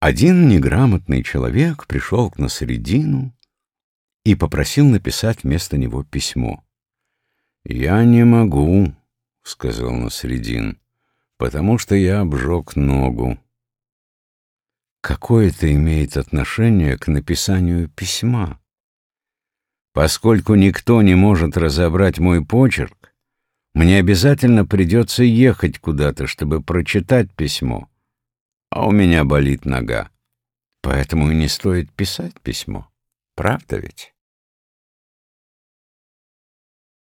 Один неграмотный человек пришел к Насредину и попросил написать вместо него письмо. «Я не могу», — сказал Насредин, — «потому что я обжег ногу». Какое это имеет отношение к написанию письма? Поскольку никто не может разобрать мой почерк, мне обязательно придется ехать куда-то, чтобы прочитать письмо а у меня болит нога. Поэтому и не стоит писать письмо. Правда ведь?